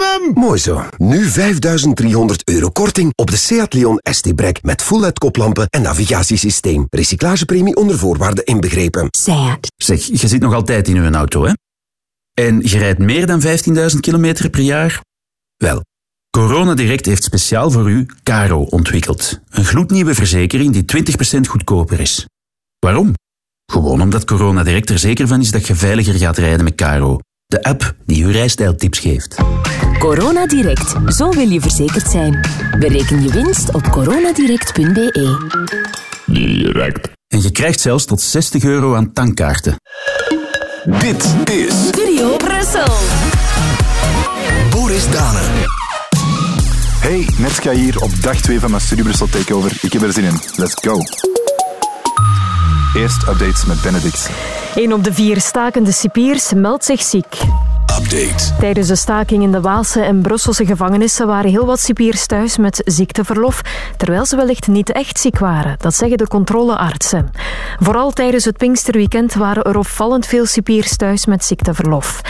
hem! Mooi zo. Nu 5300 euro korting op de Seat Leon ST-Brek met full-LED koplampen en navigatiesysteem. Recyclagepremie onder voorwaarden inbegrepen. Seat. Zeg, je zit nog altijd in uw auto, hè? En je rijdt meer dan 15.000 kilometer per jaar? Wel, Corona Direct heeft speciaal voor u Caro ontwikkeld. Een gloednieuwe verzekering die 20% goedkoper is. Waarom? Gewoon omdat Corona Direct er zeker van is dat je veiliger gaat rijden met Caro. De app die uw rijstijltips geeft. Corona Direct. Zo wil je verzekerd zijn. Bereken je winst op coronadirect.be. Direct. En je krijgt zelfs tot 60 euro aan tankkaarten. Dit is Studio Brussel. Boris Danen. Hey, Netska hier op dag 2 van mijn Studio Brussel Takeover. Ik heb er zin in. Let's go. Eerst updates met Benedict. Een op de vier stakende cipiers meldt zich ziek. Update. Tijdens de staking in de Waalse en Brusselse gevangenissen waren heel wat cipiers thuis met ziekteverlof, terwijl ze wellicht niet echt ziek waren. Dat zeggen de controleartsen. Vooral tijdens het Pinksterweekend waren er opvallend veel cipiers thuis met ziekteverlof.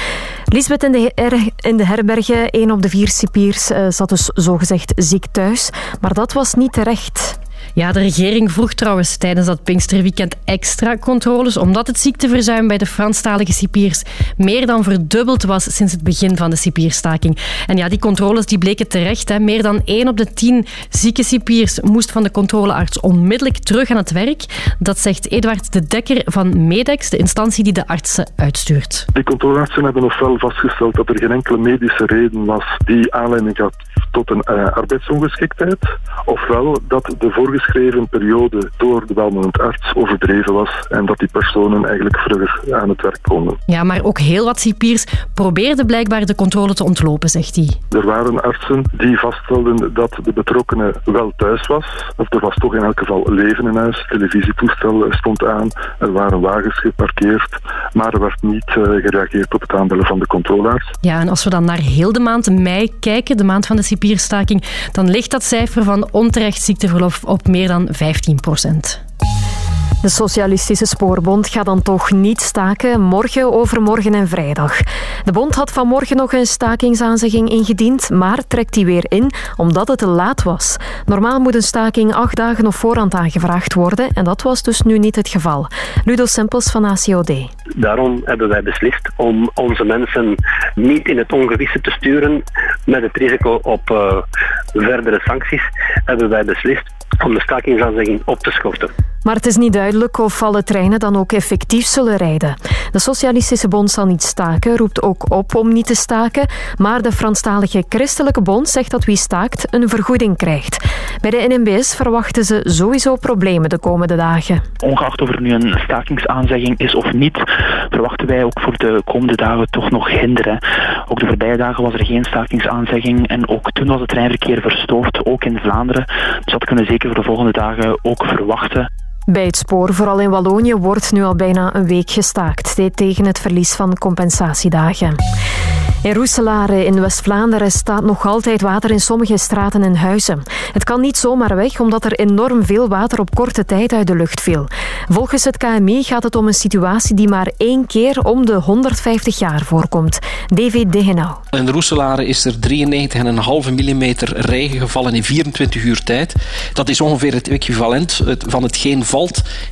Lisbeth in de, her- in de herbergen, één op de vier cipiers, eh, zat dus zogezegd ziek thuis. Maar dat was niet terecht. Ja, de regering vroeg trouwens tijdens dat Pinksterweekend extra controles, omdat het ziekteverzuim bij de Franstalige cipiers meer dan verdubbeld was sinds het begin van de cipierstaking. En ja, die controles die bleken terecht. Hè. Meer dan 1 op de 10 zieke cipiers moest van de controlearts onmiddellijk terug aan het werk. Dat zegt Eduard de Dekker van Medex, de instantie die de artsen uitstuurt. De controleartsen hebben ofwel vastgesteld dat er geen enkele medische reden was die aanleiding had tot een eh, arbeidsongeschiktheid, ofwel dat de voorgeschreven periode door de welmanend arts overdreven was en dat die personen eigenlijk vlugger aan het werk konden. Ja, maar ook heel wat cipiers probeerden blijkbaar de controle te ontlopen, zegt hij. Er waren artsen die vaststelden dat de betrokkene wel thuis was, of er was toch in elk geval leven in huis, televisietoestel stond aan, er waren wagens geparkeerd, maar er werd niet eh, gereageerd op het aanbellen van de controlearts. Ja, en als we dan naar heel de maand mei kijken, de maand van de cipierstaking, dan ligt dat cijfer van onterecht ziekteverlof op meer dan 15 procent. De Socialistische Spoorbond gaat dan toch niet staken morgen, overmorgen en vrijdag. De bond had vanmorgen nog een stakingsaanzegging ingediend, maar trekt die weer in omdat het te laat was. Normaal moet een staking acht dagen op voorhand aangevraagd worden en dat was dus nu niet het geval. Ludo Sempels van ACOD. Daarom hebben wij beslist om onze mensen niet in het ongewisse te sturen met het risico op eh, verdere sancties. Hebben wij beslist om de stakingsaanzegging op te schorten. Maar het is niet duidelijk of alle treinen dan ook effectief zullen rijden. De Socialistische Bond zal niet staken, roept ook op om niet te staken. Maar de Franstalige Christelijke Bond zegt dat wie staakt een vergoeding krijgt. Bij de NMBS verwachten ze sowieso problemen de komende dagen. Ongeacht of er nu een stakingsaanzegging is of niet, verwachten wij ook voor de komende dagen toch nog hinderen. Ook de voorbije dagen was er geen stakingsaanzegging en ook toen was het treinverkeer verstoord, ook in Vlaanderen. Dus dat kunnen we zeker voor de volgende dagen ook verwachten. Bij het spoor, vooral in Wallonië, wordt nu al bijna een week gestaakt. Dit tegen het verlies van compensatiedagen. In Roeselare in West-Vlaanderen staat nog altijd water in sommige straten en huizen. Het kan niet zomaar weg omdat er enorm veel water op korte tijd uit de lucht viel. Volgens het KMI gaat het om een situatie die maar één keer om de 150 jaar voorkomt. David Degenau. In Roeselare is er 93,5 mm regen gevallen in 24 uur tijd. Dat is ongeveer het equivalent van hetgeen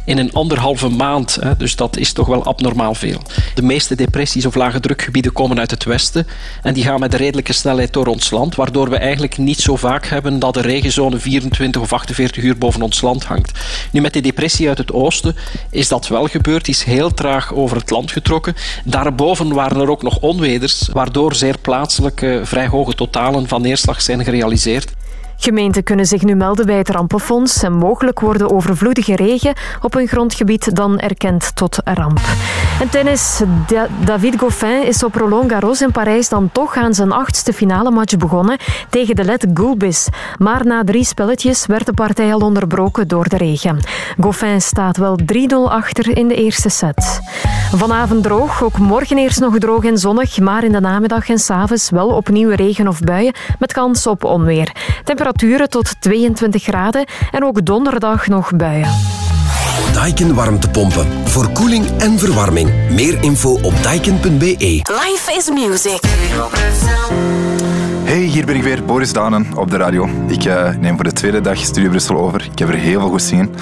in een anderhalve maand. Dus dat is toch wel abnormaal veel. De meeste depressies of lage drukgebieden komen uit het westen. En die gaan met redelijke snelheid door ons land. Waardoor we eigenlijk niet zo vaak hebben dat de regenzone 24 of 48 uur boven ons land hangt. Nu met de depressie uit het oosten is dat wel gebeurd. Die is heel traag over het land getrokken. Daarboven waren er ook nog onweders. Waardoor zeer plaatselijke vrij hoge totalen van neerslag zijn gerealiseerd. Gemeenten kunnen zich nu melden bij het rampenfonds en mogelijk worden overvloedige regen op hun grondgebied dan erkend tot ramp. En tennis. Da- David Goffin is op Roland Garros in Parijs dan toch aan zijn achtste finale match begonnen tegen de Let Gulbis. Maar na drie spelletjes werd de partij al onderbroken door de regen. Goffin staat wel 3-0 achter in de eerste set. Vanavond droog, ook morgen eerst nog droog en zonnig, maar in de namiddag en s'avonds wel opnieuw regen of buien met kans op onweer. Temperaturen tot 22 graden en ook donderdag nog buien. Daikin warmtepompen. Voor koeling en verwarming. Meer info op daikin.be. Life is music. hier ben ik weer, Boris Danen op de radio. Ik uh, neem voor de tweede dag Studio Brussel over. Ik heb er heel veel goed zin.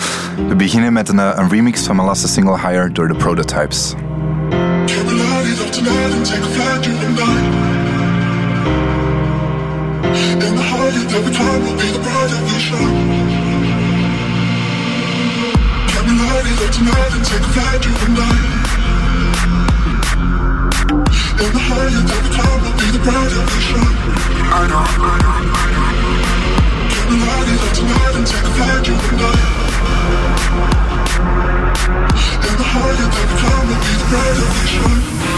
We beginnen met een, uh, een remix van mijn laatste single Higher door de Prototypes. In of every time will be the of the show. Can we light it up tonight and take a flight you and I? In the of every time will be the of the show. I know, I know, I know. Can we light it up tonight and take a flight you and I? In the of every time will be the bride of the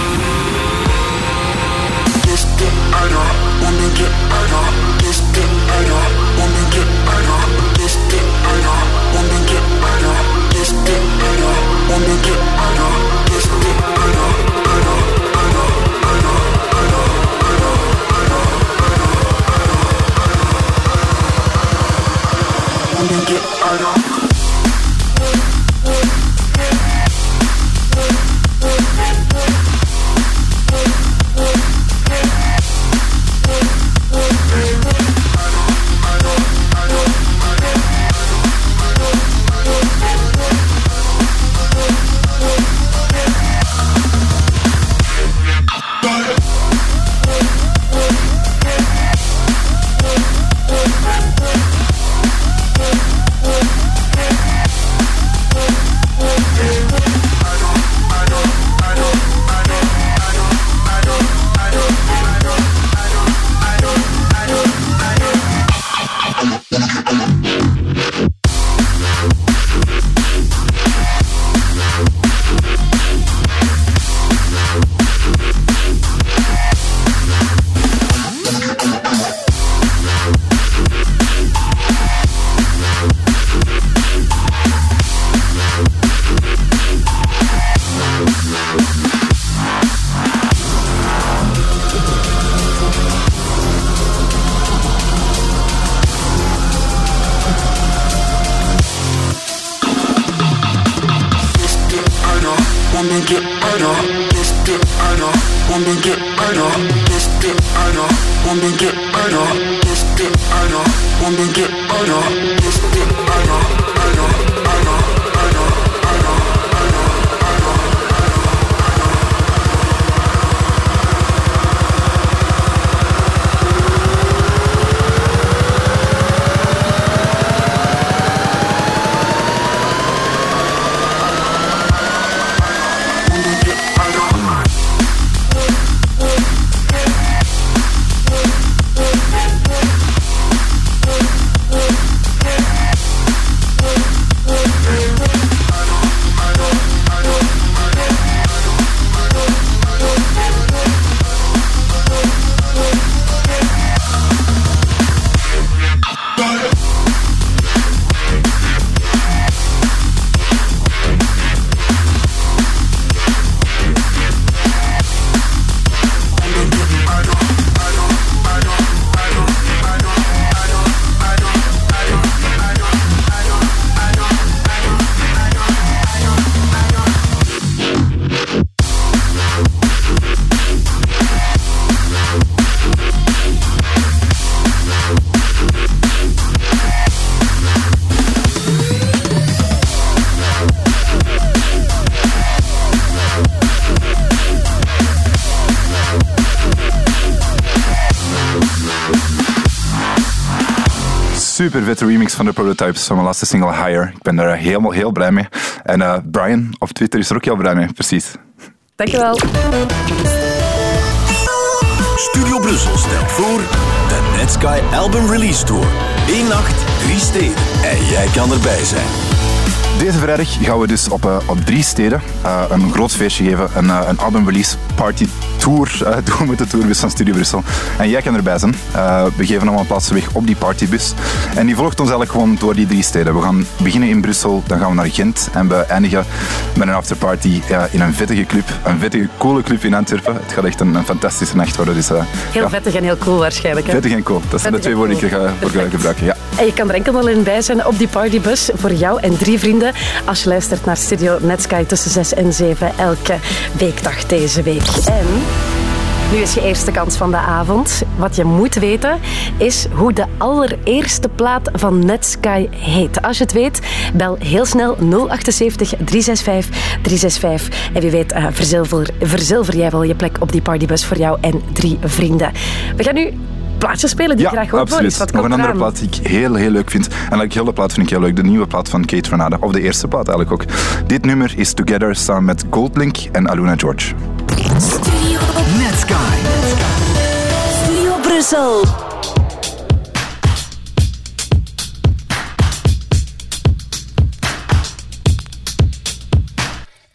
아냐 Let's get 아냐 없는 게 아냐 Let's get 아냐 아냐 vette remix van de Prototypes van mijn laatste single Higher. Ik ben daar helemaal heel blij mee. En uh, Brian op Twitter is er ook heel blij mee, precies. Dankjewel. Studio Brussel stelt voor de Netsky Album Release Tour. Eén nacht, drie steden. En jij kan erbij zijn. Deze vrijdag gaan we dus op, uh, op drie steden uh, een groot feestje geven. Een, uh, een album release party tour doen met de tourbus van Studio Brussel. En jij kan erbij zijn. we geven allemaal plaatsen weg op die partybus. En die volgt ons eigenlijk gewoon door die drie steden. We gaan beginnen in Brussel, dan gaan we naar Gent en we eindigen met een afterparty in een vettige club. Een vettige, coole club in Antwerpen. Het gaat echt een, een fantastische nacht worden. Dus, heel ja. vettig en heel cool waarschijnlijk. Hè? Vettig en cool. Dat zijn de twee woorden die ik ga voor gebruiken. Ja. En je kan er enkel alleen bij zijn op die partybus voor jou en drie vrienden als je luistert naar Studio Netsky tussen 6 en 7 elke weekdag deze week. En Nu is je eerste kans van de avond. Wat je moet weten is hoe de allereerste plaat van Netsky heet. Als je het weet, bel heel snel 078 365 365. En wie weet, uh, verzilver, verzilver jij wel je plek op die partybus voor jou en drie vrienden. We gaan nu plaatjes spelen die ja, ik graag hoor. absoluut. Wat Nog een andere eraan? plaat die ik heel, heel leuk vind. En eigenlijk heel de plaat vind ik heel leuk. De nieuwe plaat van Kate Renata. Of de eerste plaat eigenlijk ook. Dit nummer is Together samen met Goldlink en Aluna George. Netsky. Studio Brussel.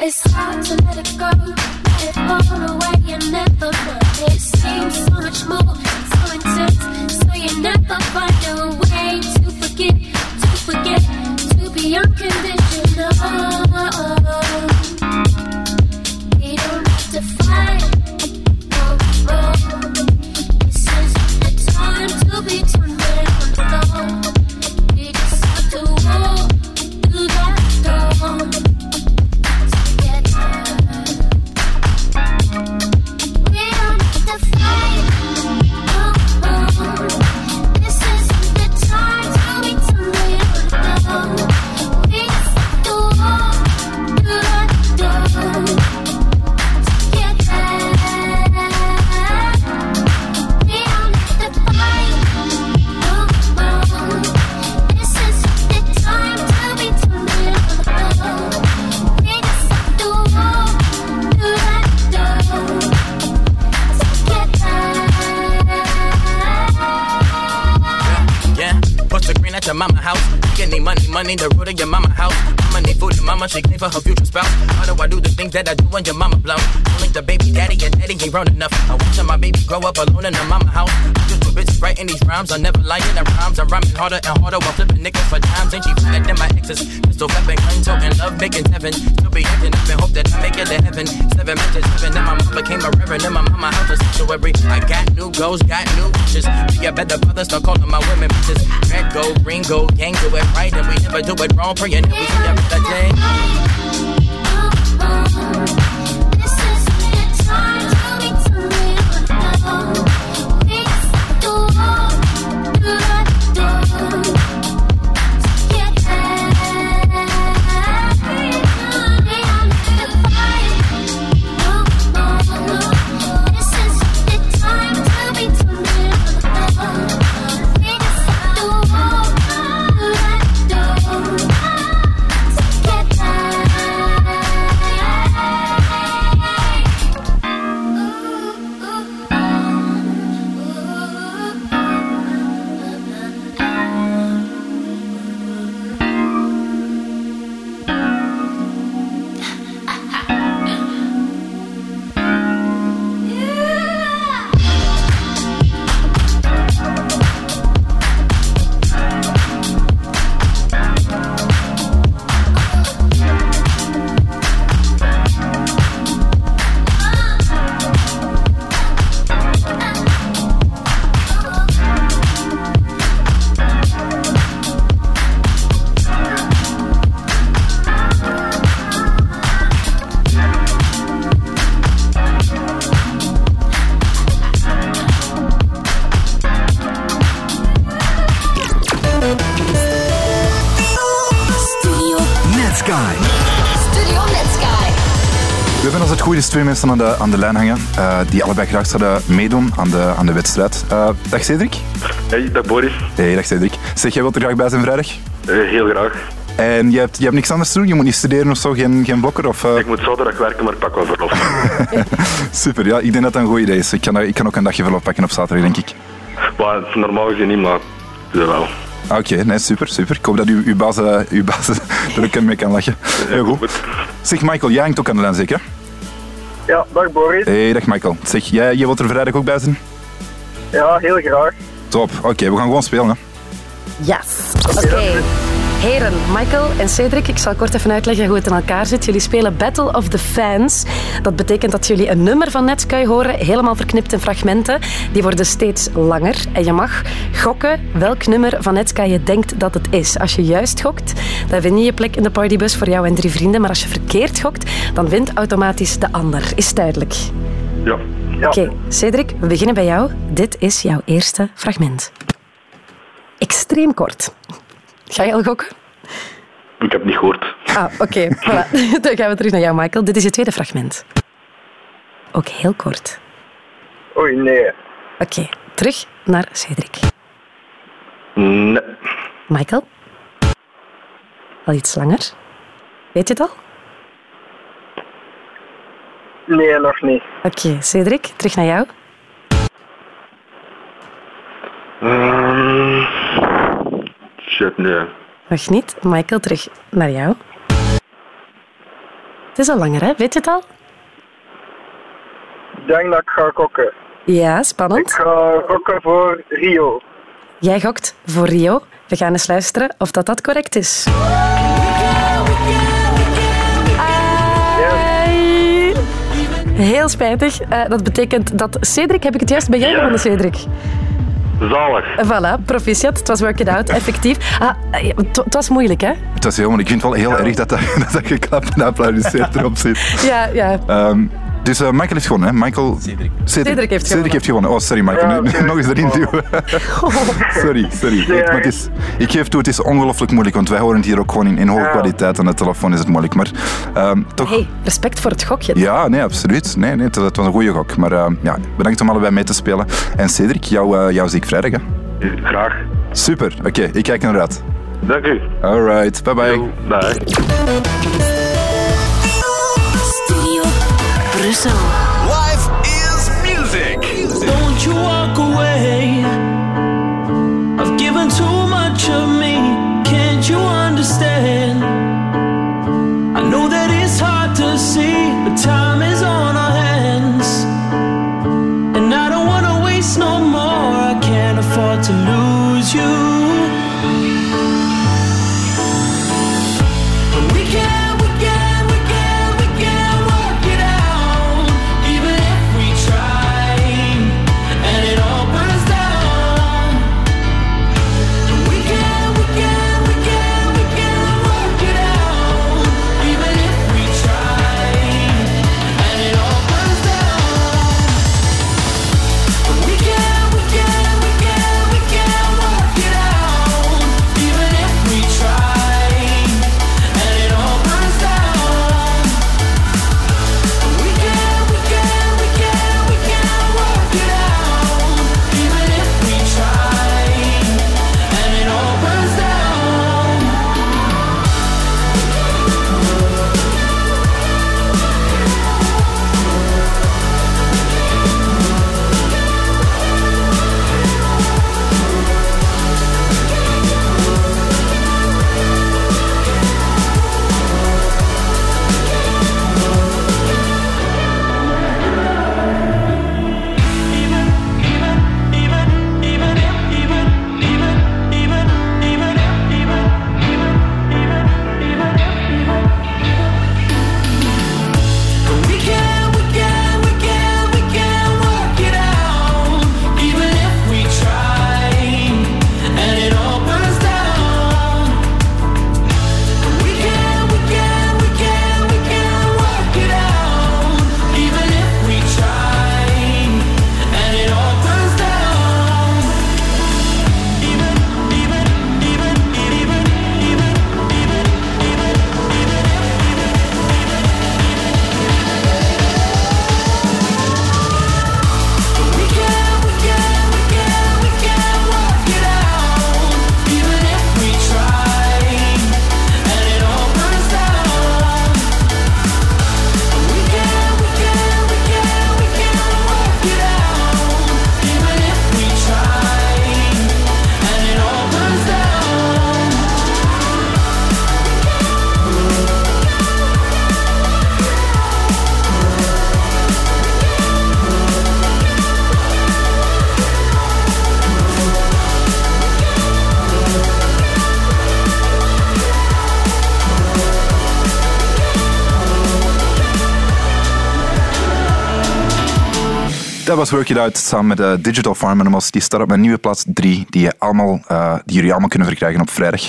It's hard to let it go, let it fall away and never know. It seems so much more, so intense, so you never find a way to forget, to forget, to be unconditional. Clean for her future spouse. How do I do the things that I do when your mama blow? Ain't grown enough. I watch my baby grow up alone in her mama house. Just too busy writing these rhymes, I'm never lying the rhymes. I'm rhyming harder and harder while flipping niggas for times. Ain't she finer than my exes? Pistol flipping, gun toting, love making seven. Still be acting up and hope that I make it to heaven. Seven matches, seven, and my mom became a reverend. In my mama house a sanctuary. I got new goals, got new wishes. Be a better father, start calling my women bitches. Red gold, green gold, gang do it right, and we never do it wrong. Praying that we see a better day. Twee mensen aan de, aan de lijn hangen. eh, die allebei graag zouden meedoen aan de, aan de wedstrijd. Eh, dag Cedric. Hey, dag Boris. Hey, dag Cedric. Zeg, jij wilt er graag bij zijn vrijdag? Eh, heel graag. En je hebt, je hebt niks anders te doen? Je moet niet studeren of zo? Geen, geen blokker? Of? Ik moet zaterdag werken, maar ik pak wel verlof. Super, ja, ik denk dat dat een goed idee is. Ik kan, ik kan ook een dagje verlof pakken op zaterdag, denk ik. maar, normaal gezien niet, maar wel. Ah, Oké, nee, super, super. Ik hoop dat uw, uw baas, uw baas er ook mee kan lachen. Heel goed. Zeg, Michael, jij hangt ook aan de lijn, zeker? Ja, dag Boris. Hey, dag Michael. Zeg, jij, jij wilt er vrijdag ook bij zijn? Ja, heel graag. Top. Oké, we gaan gewoon spelen, hè. Yes. Oké. Heren, Michael en Cedric, ik zal kort even uitleggen hoe het in elkaar zit. Jullie spelen Battle of the Fans. Dat betekent dat jullie een nummer van Netsky horen, helemaal verknipt in fragmenten. Die worden steeds langer. En je mag gokken welk nummer van Netsky je denkt dat het is. Als je juist gokt, dan win je je plek in de partybus voor jou en drie vrienden. Maar als je verkeerd gokt, dan wint automatisch de ander. Is duidelijk. Ja. Oké, Cedric, we beginnen bij jou. Dit is jouw eerste fragment. Extreem kort. Ga je al gokken? Ik heb niet gehoord. Ah, oké. voilà. Dan gaan we terug naar jou, Michael. Dit is het tweede fragment. Ook heel kort. Oei, nee. Oké, terug naar Cedric. Nee. Michael? Al iets langer? Weet je het al? Nee, nog niet. Oké, Cedric, terug naar jou. Ehm, shit, nee. Nog niet. Michael, terug naar jou. Het is al langer, hè? Weet je het al? Ik denk dat ik ga gokken. Ja, spannend. Ik ga gokken voor Rio. Jij gokt voor Rio. We gaan eens luisteren of dat, dat correct is. Heel spijtig. Eh, dat betekent dat Cedric, heb ik het juist bij jou gevonden, Cedric? Zalig. Voilà, proficiat. Het was work it out, effectief. Ah, eh, het was moeilijk, hè? Het was heel, maar ik vind het wel heel erg dat dat, dat, dat geklapt en applaudisseerd erop zit. Ja, ja. Ehm, dus eh, Michael heeft gewonnen, hè? Michael... Cedric. Cedric heeft gewonnen. heeft gewonnen. Oh, sorry Michael. Ja, nog eens erin duwen. sorry, sorry. Maar het is, ik geef toe, het is ongelooflijk moeilijk, want wij horen het hier ook gewoon in, in hoge Ja. kwaliteit. Aan de telefoon is het moeilijk, maar ehm, toch... Hey, respect voor het gokje. Ja, nee, absoluut. Nee, nee, het, het was een goede gok. Maar ehm, ja, bedankt om allebei mee te spelen. En Cedric, jou, eh, jouw ziek vrijdag, hè? Graag. Super, oké, ik kijk naar uit. Dank u. Alright, bye bye. Bye. Brussel. Life is music. Don't you walk away. I've given too much of me. Can't you understand? Was Work It Out samen met eh, Digital Farm Animals. Die staat op mijn nieuwe plaats 3, die, je allemaal, eh, die jullie allemaal kunnen verkrijgen op vrijdag.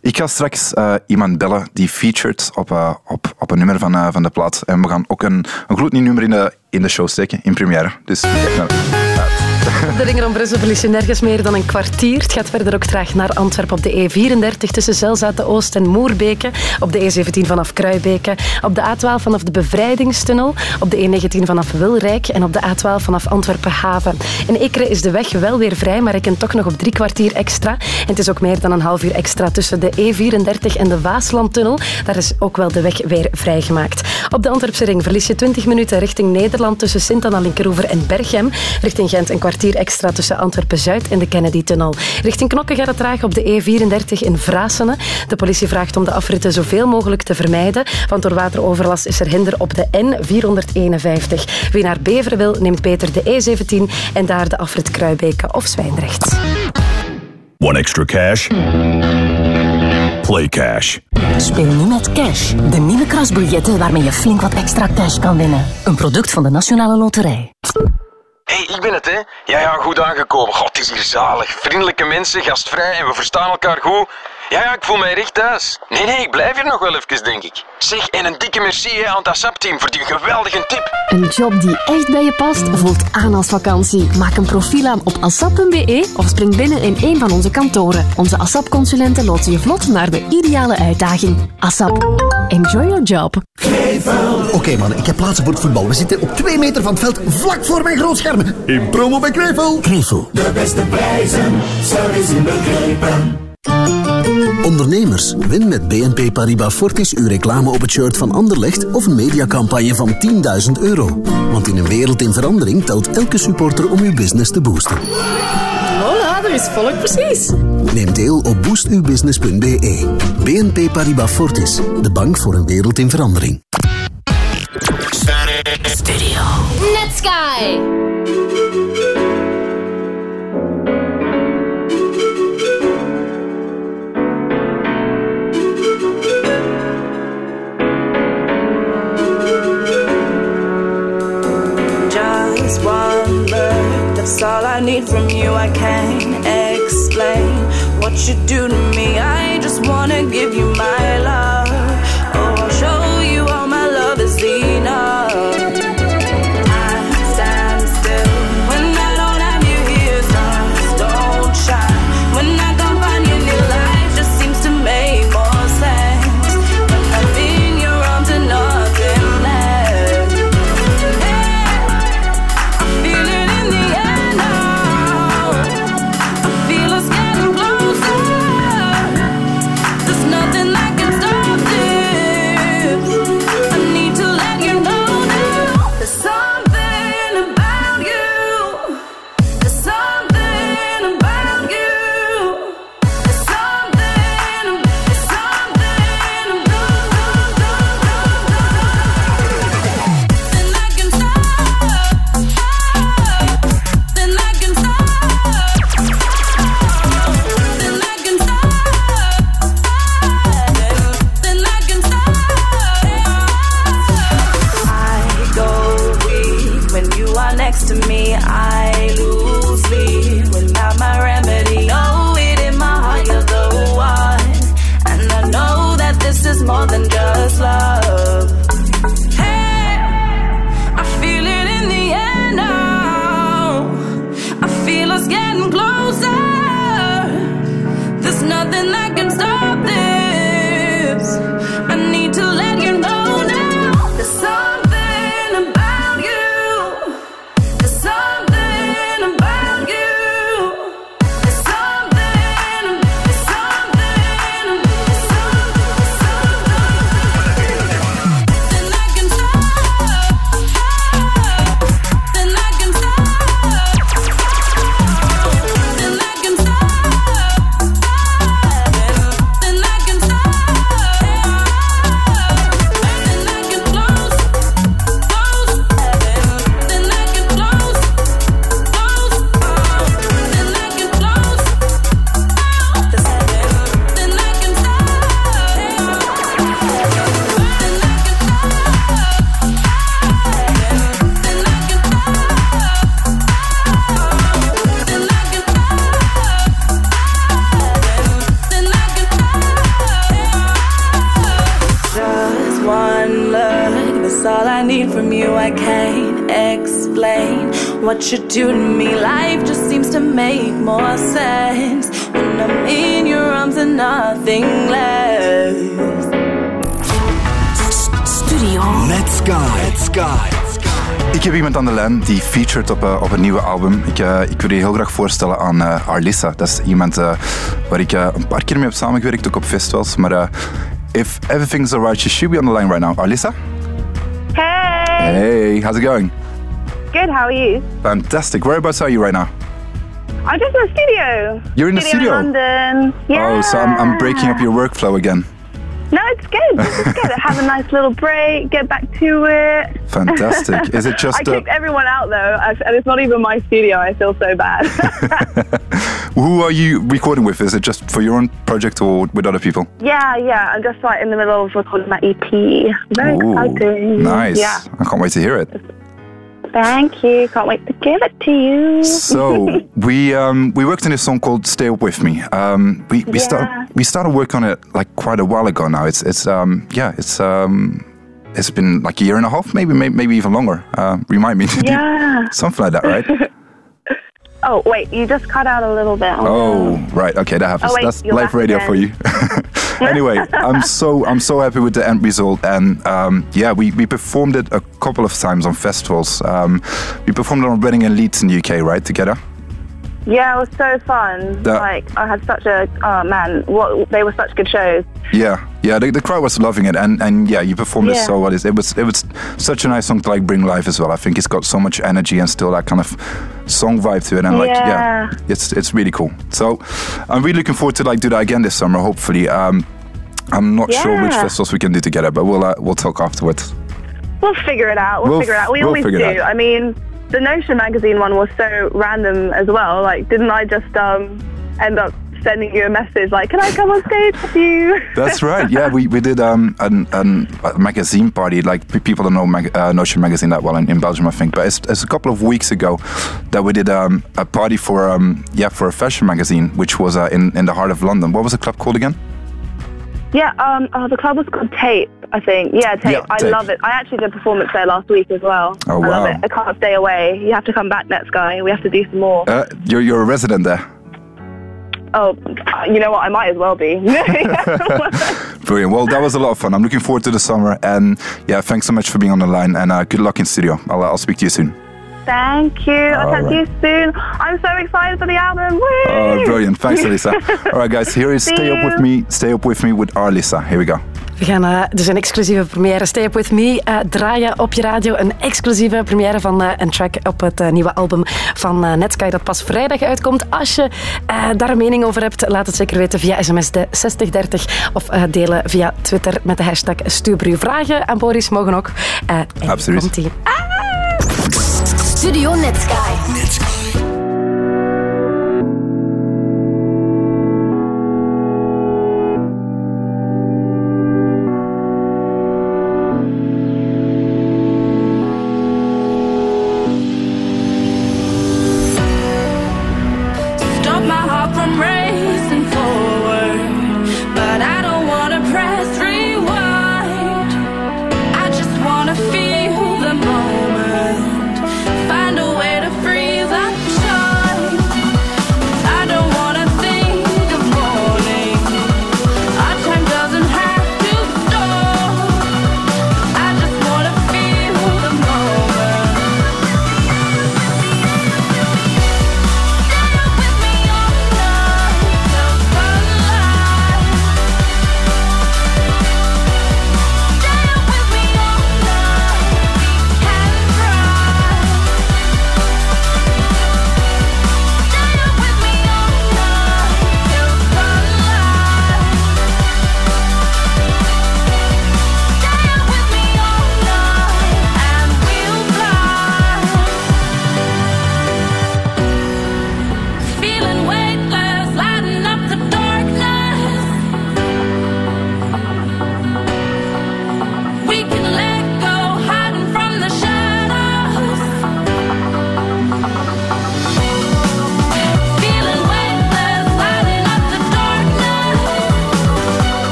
Ik ga straks eh, iemand bellen die featured op, op, op een nummer van, van de plaat. En we gaan ook een, een gloednieuw nummer in de, in de show steken, in première. Dus kijk naar De ring rond Brussel verlies je nergens meer dan een kwartier. Het gaat verder ook traag naar Antwerpen op de E34 tussen Zelzaten Oost en Moerbeke. Op de E17 vanaf Kruibeke. Op de A12 vanaf de Bevrijdingstunnel. Op de E19 vanaf Wilrijk. En op de A12 vanaf Antwerpen Haven. In Ekeren is de weg wel weer vrij, maar rekent toch nog op drie kwartier extra. En het is ook meer dan een half uur extra tussen de E34 en de Waaslandtunnel. Daar is ook wel de weg weer vrijgemaakt. Op de Antwerpse ring verlies je 20 minuten richting Nederland tussen Sint-Anna, Linkeroever en Berchem. Richting Gent een kwartier extra tussen Antwerpen-Zuid en de Kennedy-tunnel. Richting Knokke gaat het traag op de E34 in Vrasene. De politie vraagt om de afritten zoveel mogelijk te vermijden, want door wateroverlast is er hinder op de N451. Wie naar Beveren wil, neemt beter de E17 en daar de afrit Kruibeke of Zwijndrecht. One extra cash. Play cash. Speel nu met Cash, de nieuwe krasbiljetten waarmee je flink wat extra cash kan winnen. Een product van de Nationale Loterij. Hey, ik ben het, hè. Ja, ja, goed aangekomen. God, het is hier zalig. Vriendelijke mensen, gastvrij en we verstaan elkaar goed. Ja, ja, ik voel mij recht thuis. Nee, nee, ik blijf hier nog wel even, denk ik. Zeg, en een dikke merci hè, aan het ASAP-team voor die geweldige tip. Een job die echt bij je past, voelt aan als vakantie. Maak een profiel aan op asap.be of spring binnen in een van onze kantoren. Onze ASAP-consulenten loodsen je vlot naar de ideale uitdaging. ASAP. Enjoy your job. Oké mannen, ik heb plaatsen voor het voetbal. We zitten op twee meter van het veld, vlak voor mijn grootschermen. In promo bij Krevel. Krevel. De beste prijzen, service in begrepen. Ondernemers, win met BNP Paribas Fortis uw reclame op het shirt van Anderlecht of een mediacampagne van 10.000 euro. Want in een wereld in verandering telt elke supporter om uw business te boosten. Voilà, er is volk precies. Neem deel op boostuwbusiness.be. BNP Paribas Fortis, de bank voor een wereld in verandering. Studio. Netsky. Just one look, that's all I need from you. I can't explain what you do to me. I just wanna give you die featured op, eh, op een nieuwe album. Ik, eh, ik wil je heel graag voorstellen aan eh, Arlissa. Dat is iemand waar ik een paar keer mee heb samengewerkt, ook op festivals. Maar if everything's alright, she should be on the line right now. Arlissa? Hey! Hey, how's it going? Good, how are you? Fantastic. Whereabouts are you right now? I'm just in the studio. You're in the studio? in London. Yeah. Oh, so I'm, I'm breaking up your workflow again. No, it's good. It's good. Have a nice little break, get back to it. Fantastic. Is it just, I uh, kicked everyone out though, and it's not even my studio. I feel so bad. Who are you recording with? Is it just for your own project or with other people? yeah, yeah. I'm just like in the middle of recording my EP. Very Ooh, exciting. Nice. Yeah. I can't wait to hear it. Thank you. Can't wait to give it to you. So we um, we worked on a song called "Stay Up with Me." Um, we we Yeah. started we started work on it like quite a while ago now. It's it's um, yeah it's um, it's been like a year and a half, maybe maybe, maybe even longer. Uh, remind me, Yeah. something like that, right? Oh wait, you just cut out a little bit. oh, right, okay, that happens. Oh, wait, That's live radio again. for you. anyway, I'm so I'm so happy with the end result, and um, yeah, we, we performed it a couple of times on festivals. Um, we performed it on Wedding and Leeds in the UK, right, together. Yeah, it was so fun. That- like I had such a oh man, what they were such good shows. Yeah, yeah, the, the crowd was loving it, and, and yeah, you performed it Yeah. so well. It was it was such a nice song to like bring life as well. I think it's got so much energy and still that kind of song vibe to it, and like yeah, Yeah. it's it's really cool. So I'm really looking forward to like do that again this summer, hopefully. Um, I'm not sure which Yeah. festivals we can do together, but we'll uh, we'll talk afterwards. We'll figure it out. We'll, We'll figure it out. We we'll always figure do. out. I mean, the Notion magazine one was so random as well. Like, didn't I just um end up sending you a message like, "Can I come on stage with you?" That's right. Yeah, we, we did um, an, an, a magazine party. Like people don't know mag- uh, Notion magazine that well in, in Belgium, I think. But it's, it's a couple of weeks ago that we did um, a party for um, yeah for a fashion magazine, which was uh, in in the heart of London. What was the club called again? Yeah. Um. Oh, the club was called Tape. I think. Yeah, Tape. Yeah, I Tape. love it. I actually did a performance there last week as well. Oh, I love wow. it. I can't stay away. You have to come back, next, guy. We have to do some more. Uh, you're you're a resident there. Oh, you know what? I might as well be. Brilliant. Well, that was a lot of fun. I'm looking forward to the summer. And yeah, thanks so much for being on the line. And uh, good luck in studio. I'll, uh, I'll speak to you soon. Thank you. I'll All talk to you soon. I'm so excited for the album. Woo! Oh, brilliant. Thanks, Elisa. All right, guys. Here is See Stay Up. With Me. Stay Up With Me with Arlissa. Here we go. We gaan eh, dus een exclusieve première Stay Up With Me eh, draaien op je radio. Een exclusieve première van eh, een track op het eh, nieuwe album van eh, Netsky dat pas vrijdag uitkomt. Als je eh, daar een mening over hebt, laat het zeker weten via sms de 6030 of eh, delen via Twitter met de hashtag Stuur vragen aan Boris mogen ook. Eh, en Absoluut. Komt-ie. Studio Netsky. Stop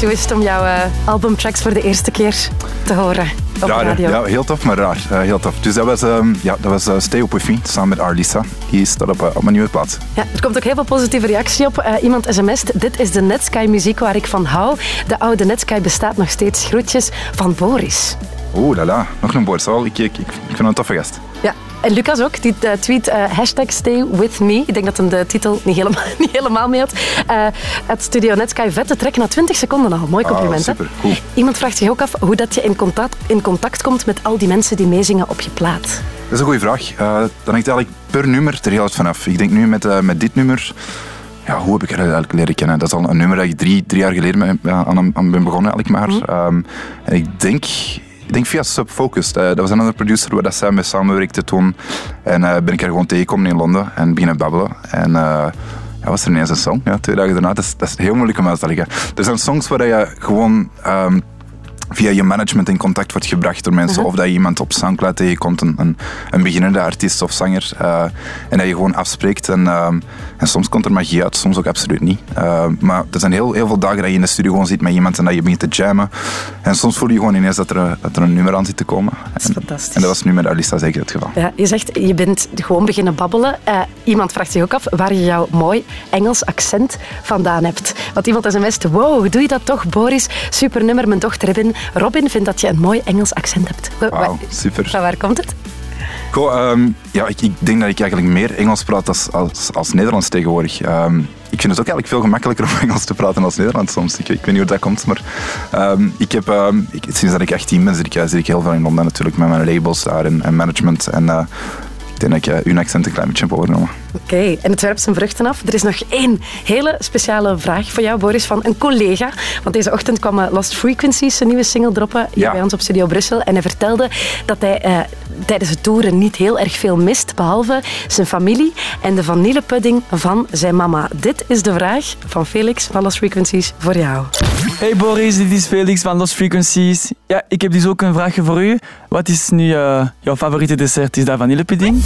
Is om jouw eh, albumtracks voor de eerste keer te horen op Raar, radio? ja, heel tof, maar raar. Eh, heel tof. Dus dat was, ehm, ja, dat was eh, Stay Up With Me, samen met Arlisa. Die staat op, op mijn nieuwe plaat. Ja, er komt ook heel veel positieve reactie op. Iemand sms't, dit is de Netsky muziek waar ik van hou. De oude Netsky bestaat nog steeds. Groetjes van Boris. Oeh, lala. Nog een Boris. Ik, ik, ik, ik vind hem een toffe gast. Ja, en Lucas ook, die eh, tweet eh, hashtag stay with me. Ik denk dat hem de titel niet helemaal, niet helemaal mee had. Eh, het Studio Netsky vette trek na 20 seconden al. Mooi Ah, compliment. hè? super, cool. Iemand vraagt zich ook af hoe dat je in contact, in contact komt met al die mensen die meezingen op je plaat. Dat is een goede vraag. Eh dan hangt eigenlijk per nummer er heel wat vanaf. Ik denk nu met, met dit nummer... Ja, hoe heb ik haar eigenlijk leren kennen? Dat is al een nummer dat ik drie, drie jaar geleden aan, aan ben begonnen. Eigenlijk maar. Ehm, en ik denk... Ik denk via Subfocused. Eh, dat was een andere producer waar dat zij mee samenwerkte toen. En eh, ben ik haar gewoon tegengekomen in Londen en beginnen babbelen. En eh, ja, was er ineens een song. Ja, twee dagen daarna. Dat is, dat heel moeilijk om uit te leggen. Er zijn songs waar je gewoon... ehm, via je management in contact wordt gebracht door mensen. Of dat je iemand op Soundcloud tegenkomt, een, een, een beginnende artiest of zanger. eh, en dat je gewoon afspreekt. En, ehm, en soms komt er magie uit, soms ook absoluut niet. Eh, maar er zijn heel, heel veel dagen dat je in de studio gewoon zit met iemand en dat je begint te jammen. En soms voel je gewoon ineens dat er, een- dat er een nummer aan zit te komen. Dat is fantastisch. En dat was nu met Alissa zeker het geval. Ja, je zegt, je bent gewoon beginnen babbelen. Eh, iemand vraagt zich ook af waar je jouw mooi Engels accent vandaan hebt. Want iemand sms't, wow, doe je dat toch, Boris? Super nummer, mijn dochter Robin. Robin vindt dat je een mooi Engels accent hebt. Wauw, super. Van waar komt het? Goh, ehm, ja, ik, ik denk dat ik eigenlijk meer Engels praat als, als, als Nederlands tegenwoordig. Ehm, ik vind het ook eigenlijk veel gemakkelijker om Engels te praten als Nederlands soms. Ik, ik weet niet hoe dat komt, maar ehm, ik heb, ik, sinds dat ik 18 ben, zit ik, eh, zit ik heel veel in Londen natuurlijk met mijn labels daar en, en management. En eh, ik denk dat ik uh, uw accent een klein beetje heb overgenomen. Oké, en het werpt zijn vruchten af. Er is nog één hele speciale vraag voor jou, Boris, van een collega. Want deze ochtend kwam eh, Lost Frequencies zijn nieuwe single droppen hier Ja. bij ons op Studio Brussel. En hij vertelde dat hij eh, tijdens het toeren niet heel erg veel mist, behalve zijn familie en de vanillepudding van zijn mama. Dit is de vraag van Felix van Lost Frequencies voor jou. Hey Boris, dit is Felix van Lost Frequencies. Ja, ik heb dus ook een vraagje voor u. Wat is nu eh, jouw favoriete dessert? Is dat vanillepudding?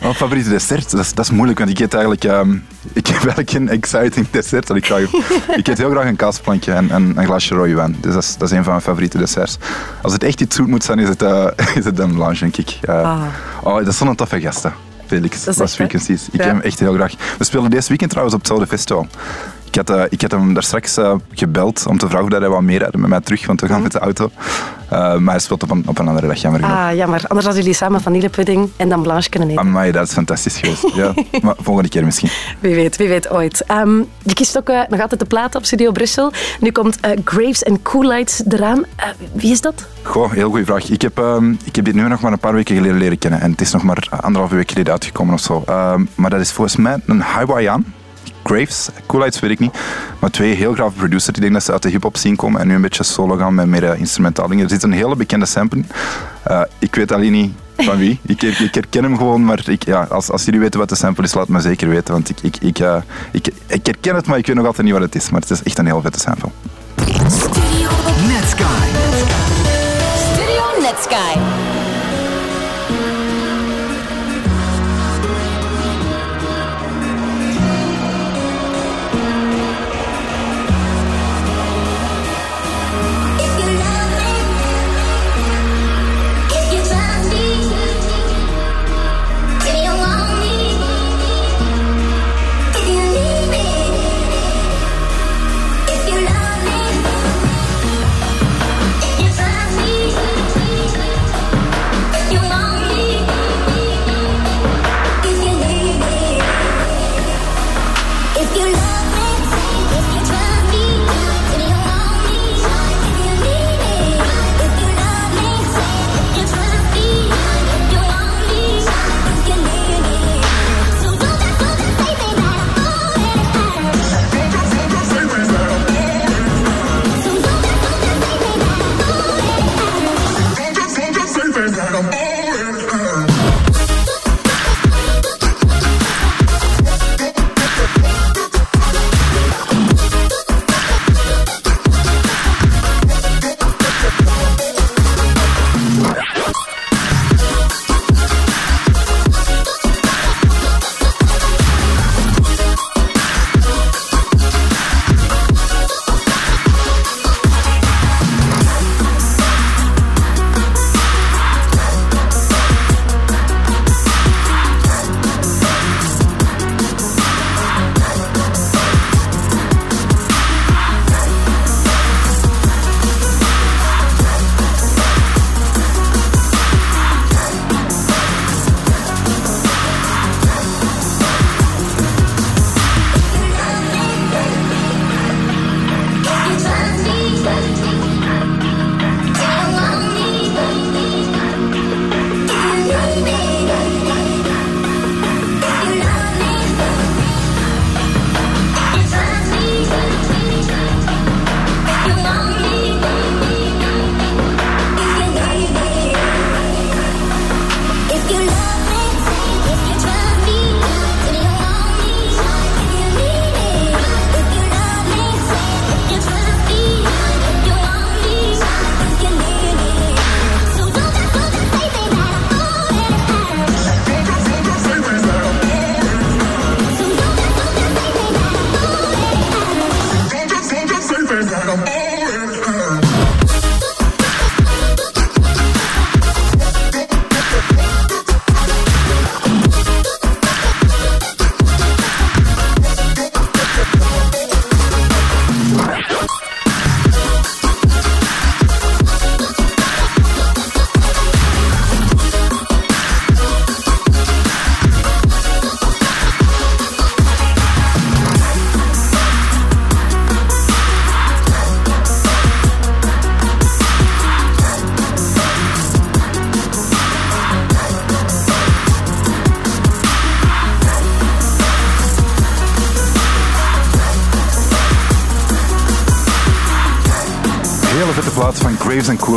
Mijn favoriete dessert, dat is, dat is moeilijk, want ik eet eigenlijk... ehm, ik heb eigenlijk geen exciting dessert dat ik graag heb. Ik eet heel graag een kaasplankje en, en een glasje rode wijn. Dus dat is, dat is een van mijn favoriete desserts. Als het echt iets zoet moet zijn, is het, eh is het een blanche, denk ik. Ah. Oh, dat is zo'n toffe gast, hè. Felix, Dat is Lost? Frequencies. Ik Ja. heb hem echt heel graag. We spelen deze weekend trouwens op hetzelfde festival. Ik had, eh, ik had hem daar straks eh, gebeld om te vragen of dat hij wat meer rijden met mij terug, want we gaan met de auto. Eh, maar hij speelt op een, op een andere dag, jammer genoeg. Ah, jammer. Anders hadden jullie samen vanillepudding en dan blanche kunnen eten. Amai, dat is fantastisch geweest. Ja. maar volgende keer misschien. Wie weet, wie weet ooit. Ehm, je kiest ook nog altijd de platen op Studio Brussel. Nu komt Graves and Coolites eraan. Eh, wie is dat? Goh, heel goede vraag. Ik heb, ehm, ik heb dit nu nog maar een paar weken geleden leren kennen. En het is nog maar anderhalve week geleden uitgekomen of zo. Ehm, maar dat is volgens mij een Hawaiian. Graves, Coolites weet ik niet. Maar twee heel grave producers. Ik denk dat ze uit de hip-hop scene komen en nu een beetje solo gaan met meer uh, instrumentaal dingen. Er zit een hele bekende sample. Uh, ik weet alleen niet van wie. Ik, ik herken hem gewoon, maar ik, ja, als, als jullie weten wat de sample is, laat me zeker weten. Want ik, ik, ik, uh, ik, ik herken het, maar ik weet nog altijd niet wat het is. Maar het is echt een heel vette sample. Netsky. Studio Netsky.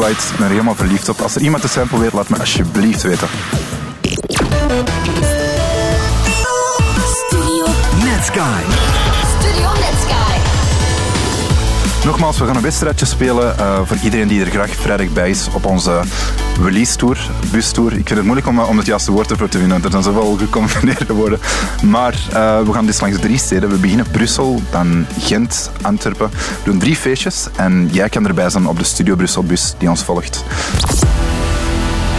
Ik ben er helemaal verliefd op. Als er iemand de sample weet, laat me alsjeblieft weten. Studio Netsky. Studio Netsky. Nogmaals, we gaan een wedstrijdje spelen eh, voor iedereen die er graag vrijdag bij is op onze release tour, bustour. Ik vind het moeilijk om, eh, om het juiste woord ervoor te vinden. Er zijn zoveel gecombineerde woorden. Maar eh, we gaan dus langs drie steden. We beginnen Brussel, dan Gent, Antwerpen. We doen drie feestjes en jij kan erbij zijn op de Studio Brussel bus die ons volgt.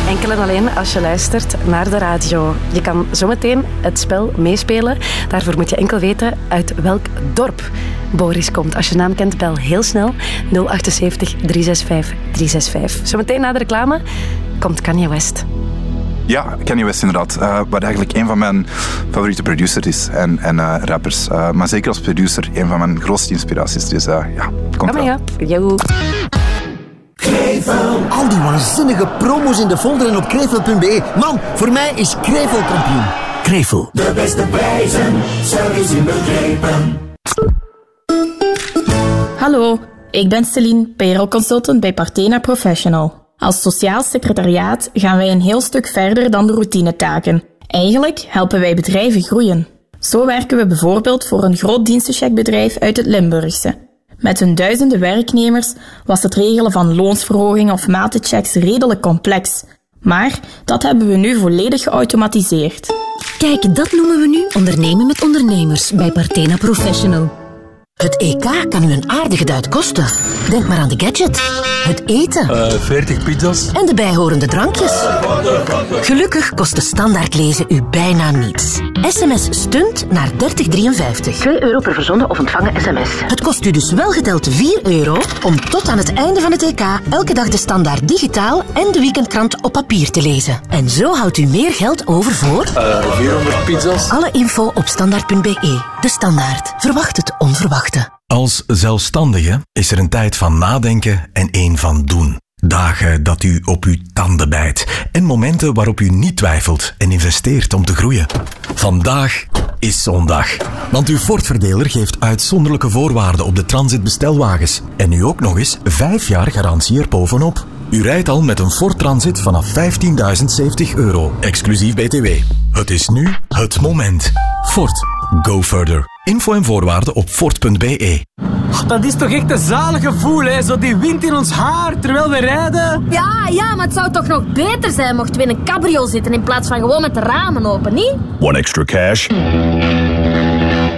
Enkel en alleen als je luistert naar de radio. Je kan zometeen het spel meespelen. Daarvoor moet je enkel weten uit welk dorp Boris komt. Als je naam kent, bel heel snel 078 365 365. Zometeen na de reclame komt Kanye West. Ja, Kanye West inderdaad. eh, wat eigenlijk een van mijn favoriete producers is en, en eh, rappers. Eh, maar zeker als producer een van mijn grootste inspiraties. Dus ja, komt Coming up. Yo. Al die waanzinnige promo's in de folder en op krevel.be. Man, voor mij is Krevel kampioen. Krevel. De beste prijzen, service in begrepen. Hallo, ik ben Celine, payroll consultant bij Partena Professional. Als sociaal secretariaat gaan wij een heel stuk verder dan de routinetaken. Eigenlijk helpen wij bedrijven groeien. Zo werken we bijvoorbeeld voor een groot dienstencheckbedrijf uit het Limburgse. Met hun duizenden werknemers was het regelen van loonsverhoging of matenchecks redelijk complex. Maar dat hebben we nu volledig geautomatiseerd. Kijk, dat noemen we nu ondernemen met ondernemers bij Partena Professional. Het EK kan u een aardige duit kosten. Denk maar aan de gadget, het eten 40 pizza's. en de bijhorende drankjes. Gelukkig kost de standaard lezen u bijna niets. SMS stunt naar 3053. 2 euro per verzonden of ontvangen sms. Het kost u dus wel geteld 4 euro om tot aan het einde van het EK elke dag de standaard digitaal en de weekendkrant op papier te lezen. En zo houdt u meer geld over voor... 400 pizza's. Alle info op standaard.be. De Standaard. Verwacht het Als zelfstandige is er een tijd van nadenken en één van doen. Dagen dat u op uw tanden bijt en momenten waarop u niet twijfelt en investeert om te groeien. Vandaag is zondag, want uw Ford-verdeler geeft uitzonderlijke voorwaarden op de Transit bestelwagens en nu ook nog eens 5 jaar garantie erbovenop. U rijdt al met een Ford Transit vanaf 15.070 euro, exclusief BTW. Het is nu het moment. Ford, go further. Info en voorwaarden op Ford.be. Dat is toch echt een zalig gevoel, hè? Zo die wind in ons haar terwijl we rijden. Ja, ja, maar het zou toch nog beter zijn mochten we in een cabrio zitten in plaats van gewoon met de ramen open, niet? Want extra cash?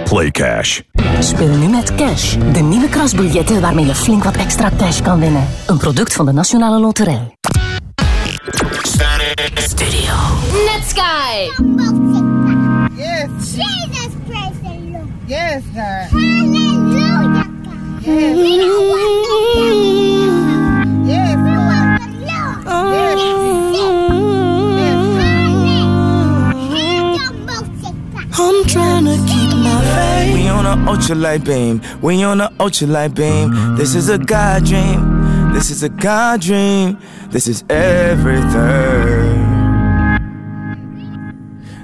Play cash. Speel nu met Cash, de nieuwe krasbiljetten waarmee je flink wat extra cash kan winnen. Een product van de Nationale Loterij. Studio. Netsky. Yes. Yes, God. Hallelujah, God. Yes. We don't want no Yes, we want the Lord. Yes. I'm trying to keep my faith. We on a ultralight beam. We on a ultralight beam. This is a God dream. This is a God dream. This is everything.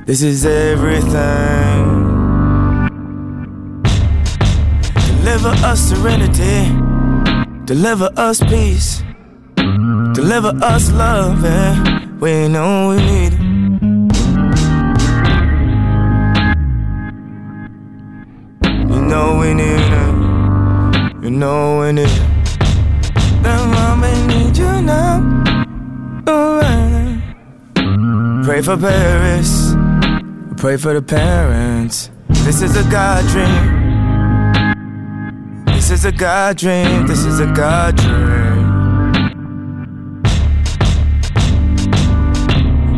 This is everything. Deliver us serenity. Deliver us peace. Deliver us love. And we know we need it. You know we need it. You know we need it. That mama need you now. Pray for Paris. Pray for the parents. This is a God dream. This is a God dream. This is a God dream.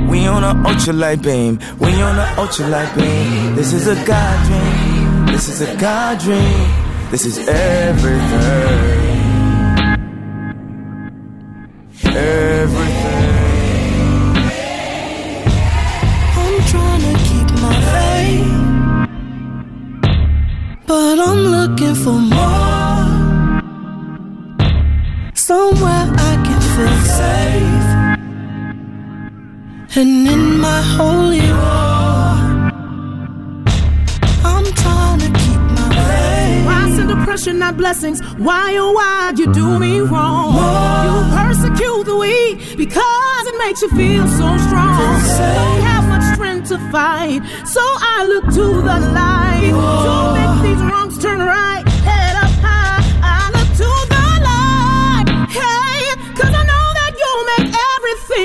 We on a ultra light beam. We on a ultra light beam. This is a God dream. This is a God dream. This is everything. Everything. I'm trying to keep my faith, But I'm looking for more. Feel safe. and in my holy war, I'm trying to keep my faith. The pressure curse, not blessings. Why, oh, why you do me wrong? You persecute the weak because it makes you feel so strong. Don't have much strength to fight, so I look to the light to make these wrongs turn right.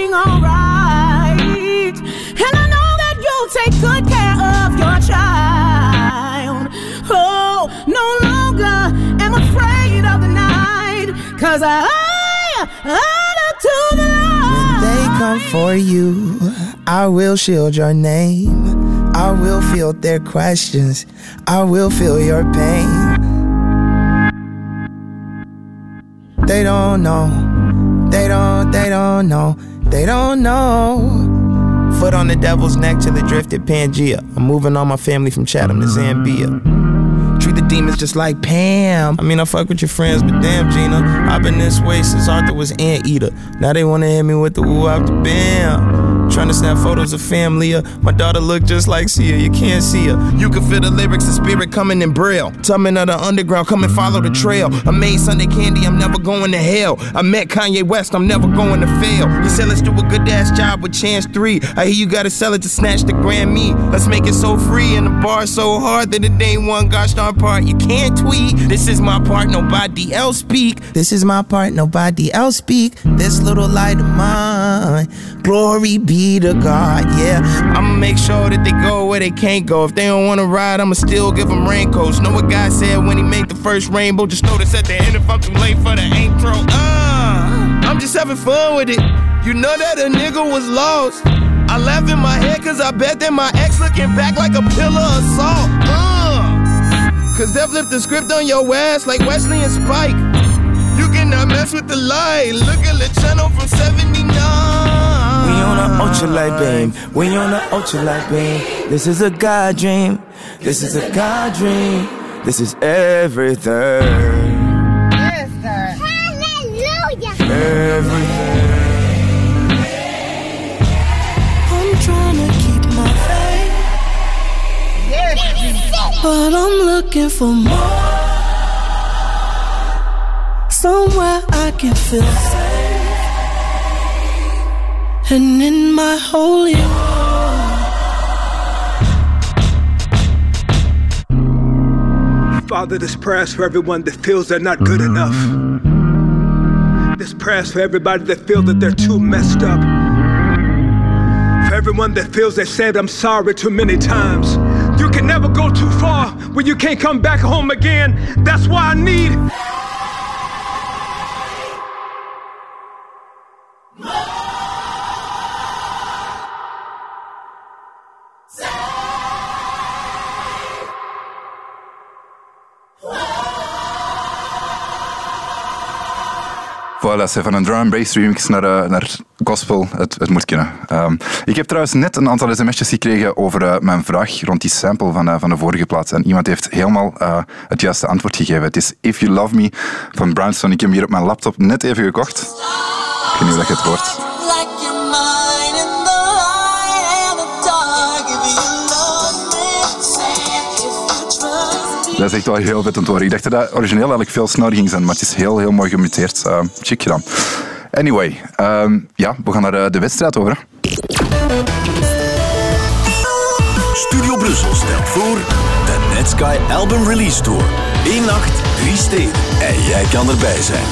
Everything alright. And I know that you'll take good care of your child. Oh, no longer am afraid of the night. Cause I, I look to the light. They come for you. I will shield your name. I will field their questions. I will feel your pain. They don't know. They don't, they don't know. They don't know. Foot on the devil's neck to the drifted Pangea. I'm moving all my family from Chatham to Zambia. Treat the demons just like Pam. I mean, I fuck with your friends, but damn, Gina. I've been this way since Arthur was Anteater. Now they wanna hit me with the woo after bam. Trying to snap photos of family. uh, My daughter look just like Sia. You can't see her. You can feel the lyrics, the spirit coming in braille. Tumbling of the underground, come and follow the trail. I made Sunday candy, I'm never going to hell. I met Kanye West, I'm never going to fail. He said, let's do a good ass job with Chance 3. I hear you gotta sell it to snatch the Grammy. Let's make it so free and the bar so hard that it ain't one gosh darn part. You can't tweet. This is my part, nobody else speak. This is my part, nobody else speak. This little light of mine. Glory be to God, yeah. I'ma make sure that they go where they can't go. If they don't wanna ride, I'ma still give them raincoats. Know what God said when he made the first rainbow? Just notice at the end if I'm too late for the intro. Uh, I'm just having fun with it. You know that a nigga was lost. I laugh in my head cause I bet that my ex looking back like a pillar of salt. Uh, cause they flipped the script on your ass like Wesley and Spike. You cannot mess with the light. Look at the channel from 79. On a ultralight beam. We on a ultralight beam. This is a God dream. This is a God dream. This is everything. Hallelujah. Everything. I'm trying keep my faith, but I'm looking for more. Somewhere I can feel safe. And in my holy Father, this prayer is for everyone that feels they're not good enough. This prayer is for everybody that feels that they're too messed up. For everyone that feels they said I'm sorry too many times. You can never go too far when you can't come back home again. That's why I need. Van een drum bass remix naar, eh, naar gospel. Het, het moet kunnen. Ehm, ik heb trouwens net een aantal sms'jes gekregen over eh, mijn vraag rond die sample van, eh, van de vorige plaats. En iemand heeft helemaal het juiste antwoord gegeven. Het is If You Love Me van Brownstone. Ik heb hem hier op mijn laptop net even gekocht. Ik weet of je het hoort. Dat is echt wel heel vet om te horen. Ik dacht dat dat origineel eigenlijk veel sneller ging zijn, maar het is heel, heel mooi gemuteerd. Uh, chic gedaan. Anyway, ehm, ja, we gaan naar eh, de wedstrijd over. hè. Studio Brussel stelt voor de Netsky Album Release Tour. Eén nacht, drie steden. En jij kan erbij zijn.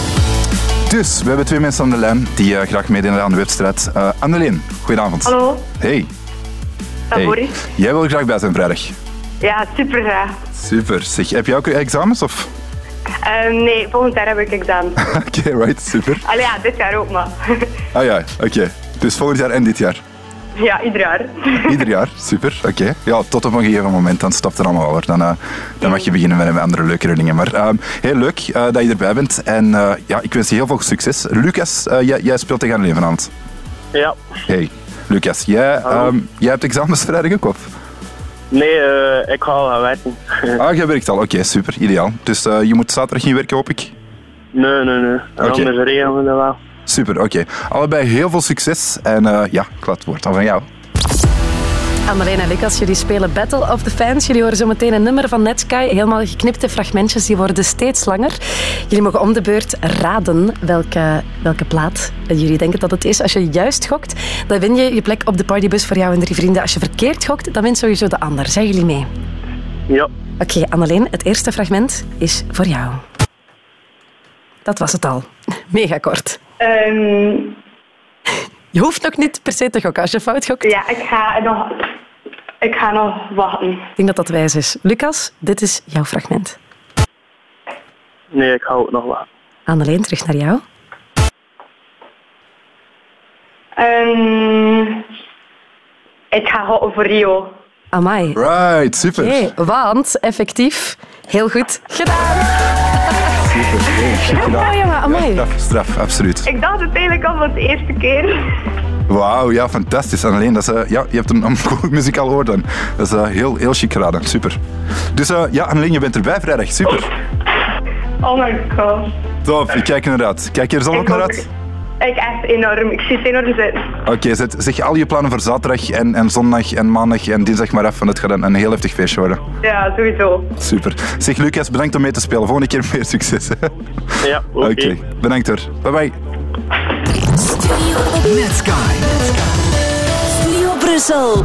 Dus, we hebben twee mensen aan de lijn die eh, graag meedoen aan de wedstrijd. Uh, Anneleen, goedenavond. Hallo. Hey. Boris. Jij wil graag bij zijn vrijdag. Ja, super graag. Super. Zeg, heb jij ook examens of? Ehm, nee, volgend jaar heb ik examen. Oké, right, super. Allee, ja, dit jaar ook, maar. Ah ja, oké. Dus volgend jaar en dit jaar. ja, ieder jaar. Ieder jaar, super, oké. Ja, tot op een gegeven moment, dan stopt het allemaal hoor. Dan, eh, dan mag je beginnen met, andere leukere dingen. Maar ehm, heel leuk eh, dat je erbij bent. En eh, ja, ik wens je heel veel succes. Lucas, eh, jij, jij speelt tegen vanavond. Ja. Hey, Lucas, jij, ehm, jij hebt examens vrijdag ook, of? Nee, eh, ik ga al gaan werken. Ah, jij werkt al. Oké, super, ideaal. Dus eh, je moet zaterdag niet werken, hoop ik? nee, nee, nee. Oké. Anders regelen we dat wel. Super, oké. Allebei heel veel succes. En eh, ja, ik laat het woord aan van jou. Annelijn en Lucas, jullie spelen Battle of the Fans. Jullie horen zo meteen een nummer van Netsky. Helemaal geknipte fragmentjes, die worden steeds langer. Jullie mogen om de beurt raden welke, welke plaat jullie denken dat het is. Als je juist gokt, dan win je je plek op de partybus voor jou en drie vrienden. Als je verkeerd gokt, dan wint sowieso de ander. Zijn jullie mee? Ja. Oké, Annelijn, het eerste fragment is voor jou. Dat was het al. Mega kort. Ehm, Je hoeft nog niet per se te gokken als je fout gokt. ja, ik ga nog... Ik ga nog wachten. Ik denk dat dat wijs is. Lucas, dit is jouw fragment. Nee, ik hou het nog wel. Annelijn, terug naar jou. Ehm, ik ga voor Rio. Amai. Right, super. Oké, want effectief, heel goed gedaan. Super, gedaan. jongen, amai. Straf, straf, absoluut. Ik dacht het eigenlijk al voor de eerste keer. Wauw, ja, fantastisch. En alleen, dat is, eh, ja, je hebt een, een goede muziek al gehoord dan. Dat is eh, heel, heel chic geraden, super. Dus eh, ja, Annelien, je bent erbij vrijdag, super. Oh my god. Top, ik kijk er naar uit. Kijk je er zelf ook naar uit? Ik echt enorm. Ik zie het enorm zitten. Oké, zet, zeg al je plannen voor zaterdag en, en zondag en maandag en dinsdag maar af, want het gaat een, een heel heftig feestje worden. Ja, sowieso. Super. Zeg Lucas, bedankt om mee te spelen. Volgende keer meer succes. hè. Ja, Oké, bedankt hoor. Bye bye. Netsky. Studio Brussel.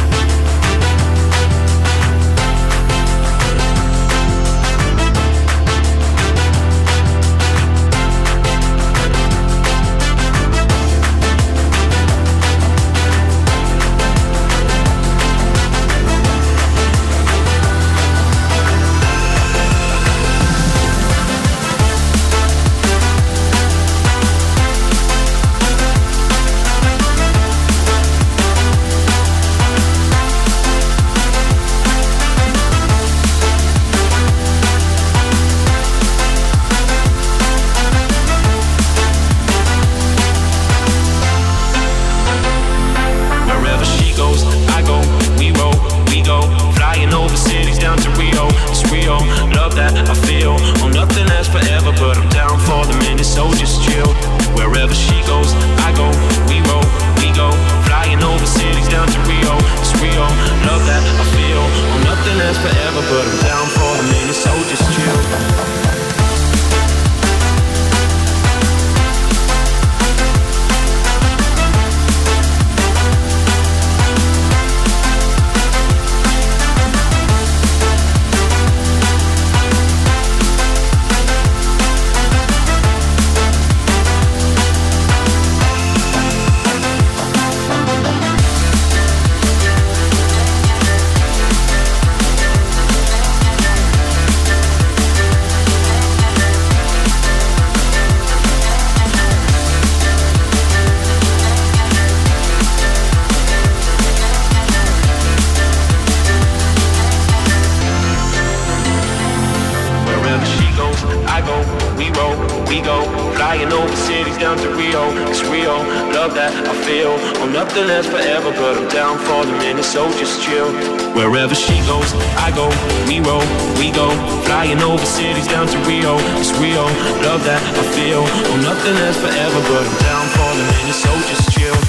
Just chill. Wherever she goes, I go, we roll, we go. Flying over cities down to Rio, it's real. Love that I feel. Oh, nothing lasts forever, but I'm down for the minute, so just chill.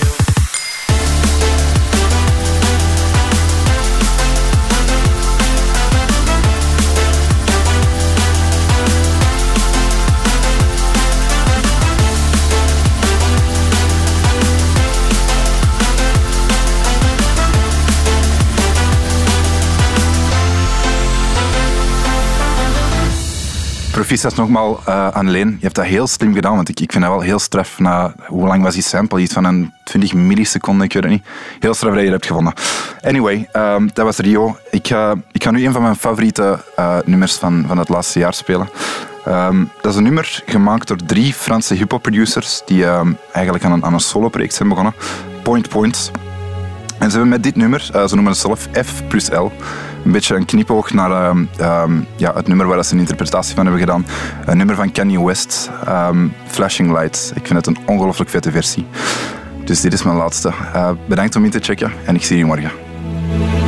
Proficiat nogmaals eh aan Leen. Je hebt dat heel slim gedaan, want ik, ik vind dat wel heel straf. Na, hoe lang was die sample? Iets van een 20 milliseconden, ik weet het niet. Heel straf dat je dat hebt gevonden. Anyway, ehm, dat was Rio. Ik ga, ik ga nu een van mijn favoriete eh, nummers van, van het laatste jaar spelen. Ehm, dat is een nummer gemaakt door drie Franse hip-hop producers die ehm, eigenlijk aan een, aan een solo-project zijn begonnen. Point Point. En ze hebben met dit nummer, eh, ze noemen het zelf F plus L, een beetje een knipoog naar ehm, ehm, ja, het nummer waar ze een interpretatie van hebben gedaan. Een nummer van Kanye West, ehm, Flashing Lights. Ik vind het een ongelooflijk vette versie. Dus dit is mijn laatste. Eh, bedankt om in te checken en ik zie jullie morgen.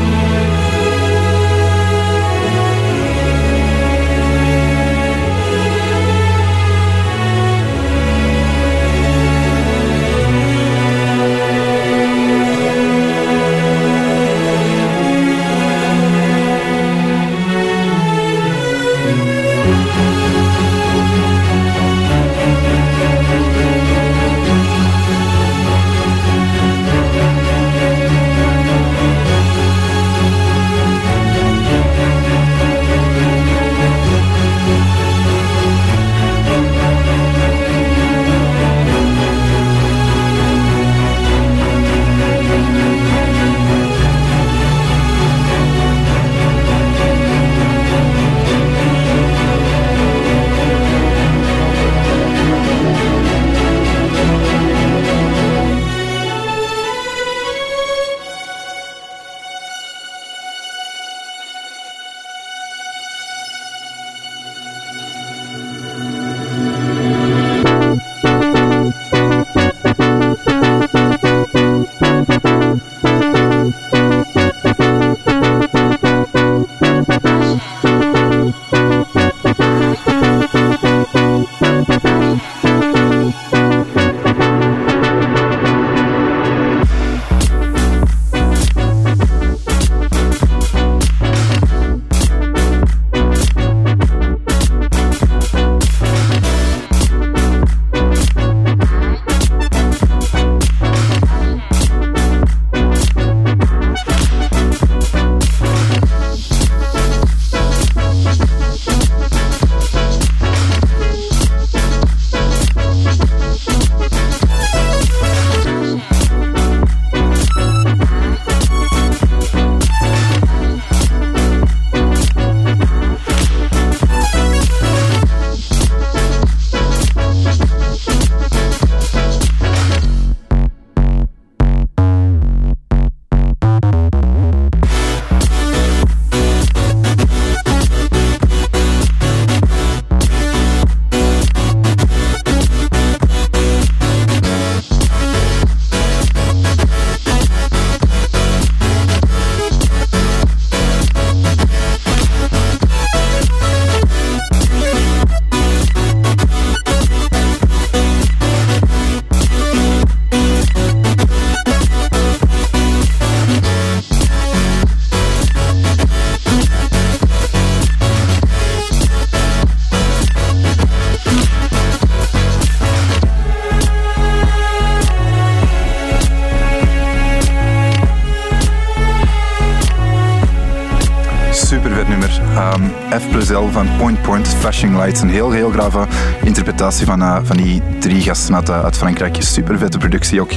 Lights. Een heel, heel grave interpretatie van, eh, van die drie gasten uit, eh, uit Frankrijk. Super vette productie ook.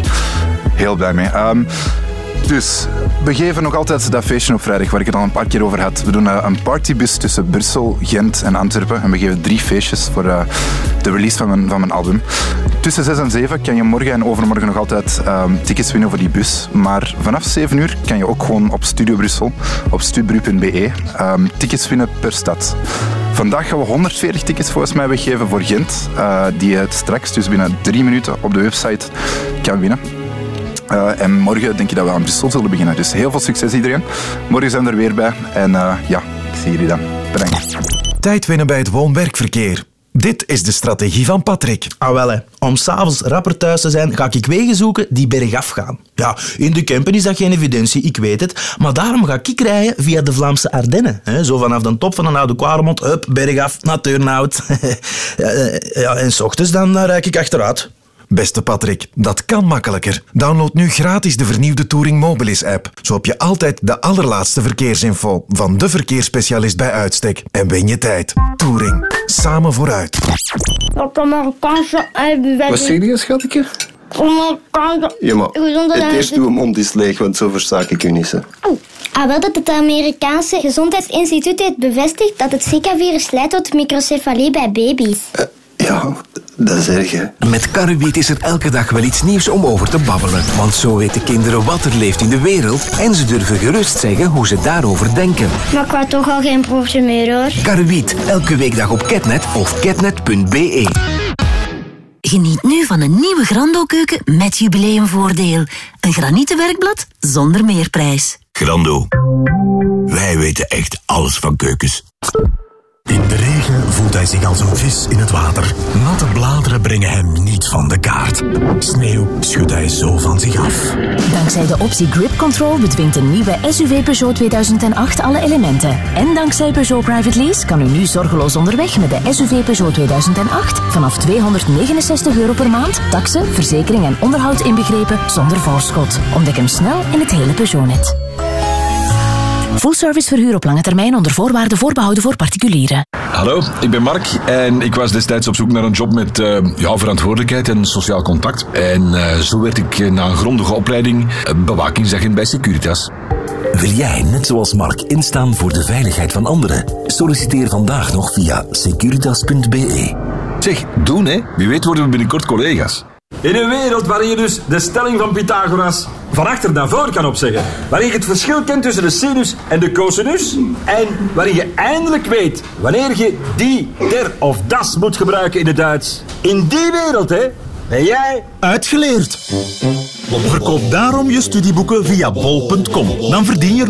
Heel blij mee. Ehm, dus, we geven nog altijd dat feestje op vrijdag waar ik het al een paar keer over had. We doen eh, een partybus tussen Brussel, Gent en Antwerpen. En we geven drie feestjes voor de release van mijn, van mijn album. Tussen 6 en 7 kan je morgen en overmorgen nog altijd ehm, tickets winnen voor die bus. Maar vanaf 7 uur kan je ook gewoon op Studio Brussel, op studbru.be, ehm, tickets winnen per stad. Vandaag gaan we 140 tickets volgens mij weggeven voor Gent, eh, die het straks, dus binnen drie minuten, op de website kan winnen. Eh, en morgen denk je dat we aan Brussel zullen beginnen. Dus heel veel succes iedereen. Morgen zijn we er weer bij. En eh, ja, ik zie jullie dan. Bedankt. Tijd winnen bij het woon-werkverkeer. Dit is de strategie van Patrick. Ah wel, hè. om s'avonds rapper thuis te zijn, ga ik wegen zoeken die bergaf gaan. Ja, in de Kempen is dat geen evidentie, ik weet het. Maar daarom ga ik rijden via de Vlaamse Ardennen. Hè. Zo vanaf de top van een oude Kwaremond, up, bergaf, naar Turnhout. eh, ja, en s ochtends dan, dan rijd ik achteruit. Beste Patrick, dat kan makkelijker. Download nu gratis de vernieuwde Touring Mobilis app. Zo heb je altijd de allerlaatste verkeersinfo van de verkeersspecialist bij uitstek. En win je tijd. Touring. Samen vooruit. Dat ei Wat zeg je, schatje? Ja, maar het eerst uw mond is leeg, want zo versta ik u niet. Hè. Ah, wel dat het Amerikaanse Gezondheidsinstituut heeft bevestigd dat het Zika-virus leidt tot microcefalie bij baby's. Ja, dat is erg, hè. Met Karubiet is er elke dag wel iets nieuws om over te babbelen. Want zo weten kinderen wat er leeft in de wereld en ze durven gerust zeggen hoe ze daarover denken. Maar ik wou toch al geen broertje meer hoor. Karubiet, elke weekdag op Ketnet of ketnet.be. Geniet nu van een nieuwe Grando-keuken met jubileumvoordeel. Een granieten werkblad zonder meerprijs. Grando. Wij weten echt alles van keukens. In de regen voelt hij zich als een vis in het water. Natte bladeren brengen hem niet van de kaart. Sneeuw schudt hij zo van zich af. Dankzij de optie Grip Control bedwingt de nieuwe SUV Peugeot 2008 alle elementen. En dankzij Peugeot Private Lease kan u nu zorgeloos onderweg met de SUV Peugeot 2008 vanaf 269 euro per maand, taxen, verzekering en onderhoud inbegrepen zonder voorschot. Ontdek hem snel in het hele Peugeot-net. Full service verhuur op lange termijn onder voorwaarden voorbehouden voor particulieren. Hallo, ik ben Mark en ik was destijds op zoek naar een job met eh, ja, verantwoordelijkheid en sociaal contact. En eh, zo werd ik eh, na een grondige opleiding bewakingsagent bij Securitas. Wil jij, net zoals Mark, instaan voor de veiligheid van anderen? Solliciteer vandaag nog via securitas.be. Zeg, doen hè. Wie weet worden we binnenkort collega's. In een wereld waarin je dus de stelling van Pythagoras van achter naar voor kan opzeggen. Waarin je het verschil kent tussen de sinus en de cosinus. En waarin je eindelijk weet wanneer je die, der of das moet gebruiken in het Duits. In die wereld, hè, ben jij... Uitgeleerd. Verkoop daarom je studieboeken via bol.com. Dan verdien je